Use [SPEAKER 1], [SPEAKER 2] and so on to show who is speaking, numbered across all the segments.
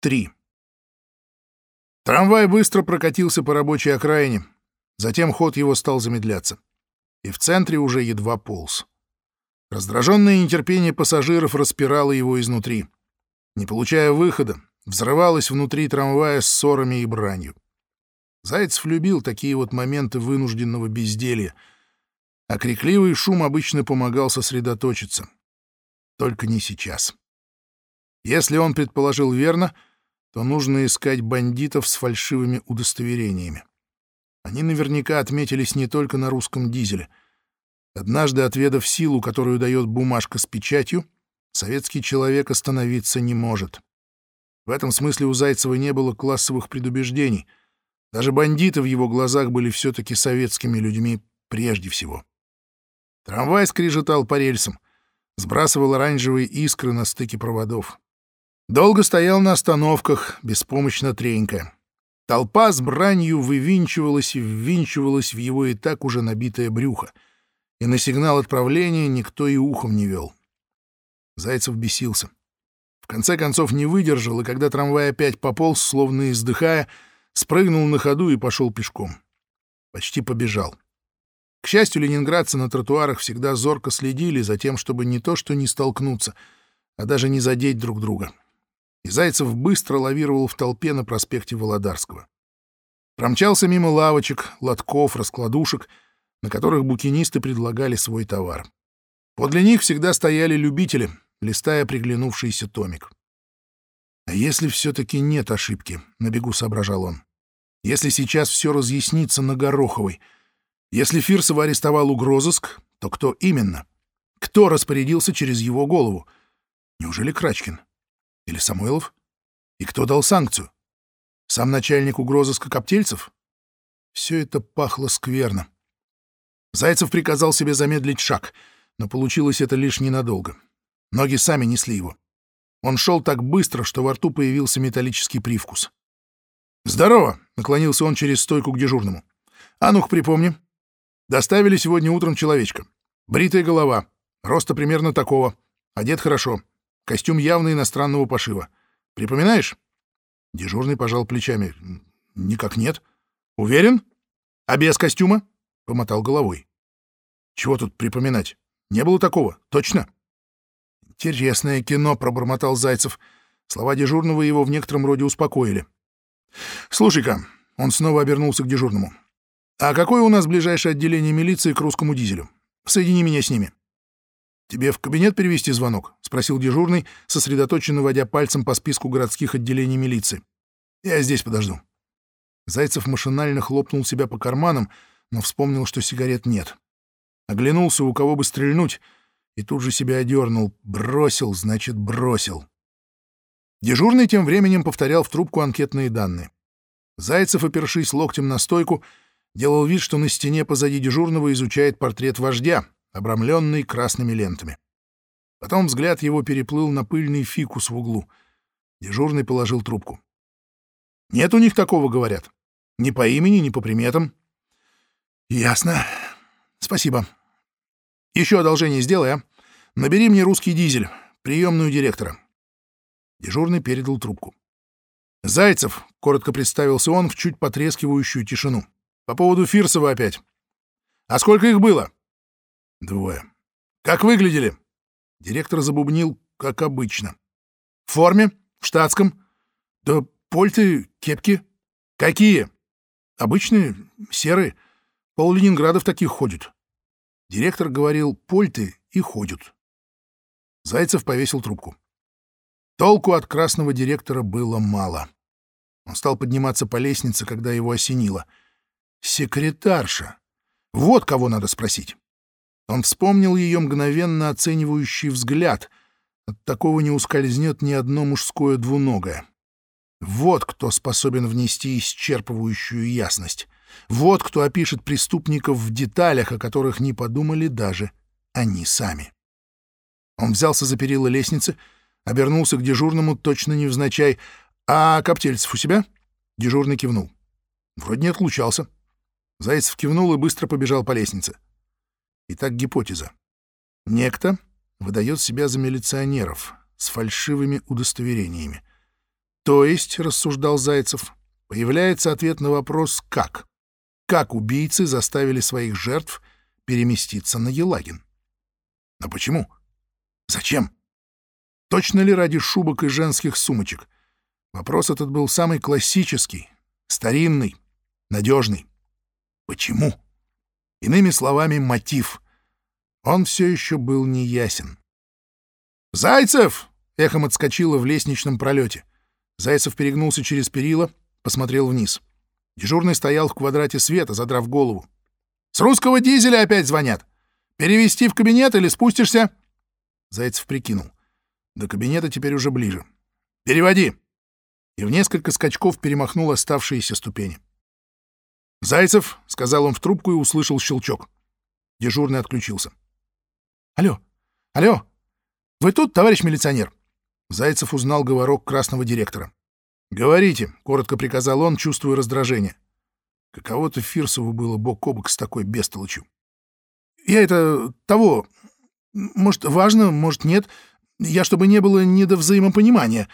[SPEAKER 1] 3. Трамвай быстро прокатился по рабочей окраине, затем ход его стал замедляться. И в центре уже едва полз. Раздраженное нетерпение пассажиров распирало его изнутри. Не получая выхода, взрывалось внутри трамвая ссорами и бранью. Зайцев любил такие вот моменты вынужденного безделья, а крикливый шум обычно помогал сосредоточиться. Только не сейчас. Если он предположил верно — то нужно искать бандитов с фальшивыми удостоверениями. Они наверняка отметились не только на русском дизеле. Однажды, отведав силу, которую дает бумажка с печатью, советский человек остановиться не может. В этом смысле у Зайцева не было классовых предубеждений. Даже бандиты в его глазах были все-таки советскими людьми прежде всего. Трамвай скрижетал по рельсам, сбрасывал оранжевые искры на стыке проводов. Долго стоял на остановках, беспомощно тренькая. Толпа с бранью вывинчивалась и ввинчивалась в его и так уже набитое брюхо, и на сигнал отправления никто и ухом не вел. Зайцев бесился. В конце концов не выдержал, и когда трамвай опять пополз, словно издыхая, спрыгнул на ходу и пошел пешком. Почти побежал. К счастью, ленинградцы на тротуарах всегда зорко следили за тем, чтобы не то что не столкнуться, а даже не задеть друг друга и Зайцев быстро лавировал в толпе на проспекте Володарского. Промчался мимо лавочек, лотков, раскладушек, на которых букинисты предлагали свой товар. Подле них всегда стояли любители, листая приглянувшийся томик. «А если все-таки нет ошибки?» — на бегу соображал он. «Если сейчас все разъяснится на Гороховой, если Фирсова арестовал угрозыск, то кто именно? Кто распорядился через его голову? Неужели Крачкин? Или Самойлов? И кто дал санкцию? Сам начальник угрозыска Коптельцев? Все это пахло скверно. Зайцев приказал себе замедлить шаг, но получилось это лишь ненадолго. Ноги сами несли его. Он шел так быстро, что во рту появился металлический привкус. «Здорово!» — наклонился он через стойку к дежурному. «А ну-ка припомни. Доставили сегодня утром человечка. Бритая голова, роста примерно такого, одет хорошо, Костюм явно иностранного пошива. Припоминаешь? Дежурный пожал плечами. Никак нет. Уверен? А без костюма? Помотал головой. Чего тут припоминать? Не было такого. Точно? Интересное кино, пробормотал Зайцев. Слова дежурного его в некотором роде успокоили. Слушай-ка, он снова обернулся к дежурному. А какое у нас ближайшее отделение милиции к русскому дизелю? Соедини меня с ними. «Тебе в кабинет перевести звонок?» — спросил дежурный, сосредоточенно водя пальцем по списку городских отделений милиции. «Я здесь подожду». Зайцев машинально хлопнул себя по карманам, но вспомнил, что сигарет нет. Оглянулся, у кого бы стрельнуть, и тут же себя одернул. Бросил, значит, бросил. Дежурный тем временем повторял в трубку анкетные данные. Зайцев, опершись локтем на стойку, делал вид, что на стене позади дежурного изучает портрет вождя — обрамленный красными лентами. Потом взгляд его переплыл на пыльный фикус в углу. Дежурный положил трубку. «Нет у них такого, говорят. Ни по имени, ни по приметам». «Ясно. Спасибо. Еще одолжение сделай, а? Набери мне русский дизель, приемную директора». Дежурный передал трубку. «Зайцев», — коротко представился он в чуть потрескивающую тишину. «По поводу Фирсова опять. А сколько их было?» Двое. Как выглядели? Директор забубнил, как обычно. В форме? В штатском? Да польты, кепки. Какие? Обычные, серые. Пол Ленинграда в таких ходят. Директор говорил польты и ходят. Зайцев повесил трубку. Толку от красного директора было мало. Он стал подниматься по лестнице, когда его осенило. Секретарша. Вот кого надо спросить. Он вспомнил ее мгновенно оценивающий взгляд. От такого не ускользнет ни одно мужское двуногое. Вот кто способен внести исчерпывающую ясность. Вот кто опишет преступников в деталях, о которых не подумали даже они сами. Он взялся за перила лестницы, обернулся к дежурному, точно невзначай. «А Коптельцев у себя?» Дежурный кивнул. Вроде не отлучался. Зайцев кивнул и быстро побежал по лестнице. Итак, гипотеза. Некто выдает себя за милиционеров с фальшивыми удостоверениями. То есть, — рассуждал Зайцев, — появляется ответ на вопрос «как?». Как убийцы заставили своих жертв переместиться на Елагин? Но почему? Зачем? Точно ли ради шубок и женских сумочек? Вопрос этот был самый классический, старинный, надежный. Почему? Иными словами, мотив. Он все еще был неясен. «Зайцев!» — эхом отскочило в лестничном пролете. Зайцев перегнулся через перила, посмотрел вниз. Дежурный стоял в квадрате света, задрав голову. «С русского дизеля опять звонят! Перевести в кабинет или спустишься?» Зайцев прикинул. До кабинета теперь уже ближе. «Переводи!» И в несколько скачков перемахнул оставшиеся ступени. «Зайцев!» — сказал он в трубку и услышал щелчок. Дежурный отключился. «Алло! Алло! Вы тут, товарищ милиционер?» Зайцев узнал говорок красного директора. «Говорите», — коротко приказал он, чувствуя раздражение. Каково-то Фирсову было бок о бок с такой бестолочью. «Я это... того... Может, важно, может, нет. Я, чтобы не было недовзаимопонимания».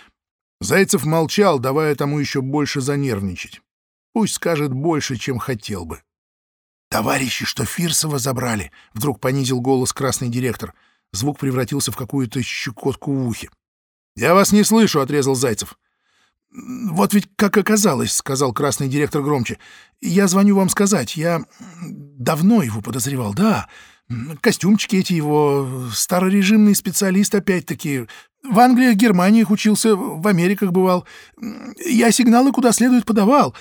[SPEAKER 1] Зайцев молчал, давая тому еще больше занервничать. Пусть скажет больше, чем хотел бы. «Товарищи, что Фирсова забрали!» — вдруг понизил голос красный директор. Звук превратился в какую-то щекотку в ухе. «Я вас не слышу», — отрезал Зайцев. «Вот ведь как оказалось», — сказал красный директор громче. «Я звоню вам сказать. Я давно его подозревал, да. Костюмчики эти его, старорежимный специалист опять-таки. В Англии, Германиях учился, в Америках бывал. Я сигналы куда следует подавал».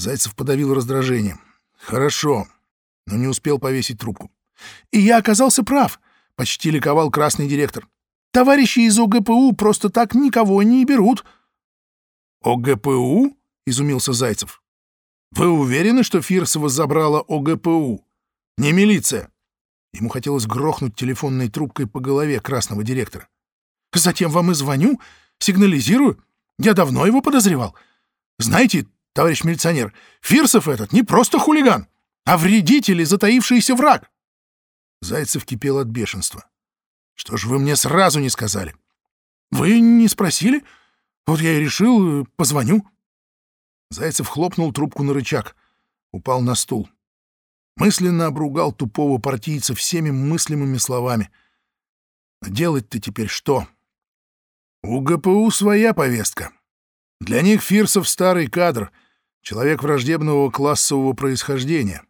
[SPEAKER 1] Зайцев подавил раздражение. «Хорошо», но не успел повесить трубку. «И я оказался прав», — почти ликовал красный директор. «Товарищи из ОГПУ просто так никого не берут». «ОГПУ?» — изумился Зайцев. «Вы уверены, что Фирсова забрала ОГПУ? Не милиция?» Ему хотелось грохнуть телефонной трубкой по голове красного директора. «Затем вам и звоню, сигнализирую. Я давно его подозревал. Знаете, товарищ милиционер, Фирсов этот не просто хулиган, а вредитель и затаившийся враг». Зайцев кипел от бешенства. «Что ж вы мне сразу не сказали?» «Вы не спросили?» Вот я и решил, позвоню. Зайцев хлопнул трубку на рычаг, упал на стул. Мысленно обругал тупого партийца всеми мыслимыми словами. делать-то теперь что? У ГПУ своя повестка. Для них Фирсов старый кадр, человек враждебного классового происхождения.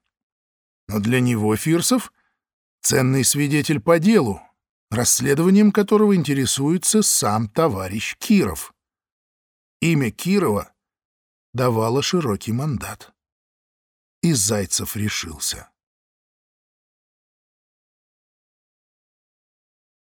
[SPEAKER 1] Но для него Фирсов — ценный свидетель по делу, расследованием которого интересуется сам товарищ Киров. Имя Кирова давало широкий мандат. И Зайцев решился.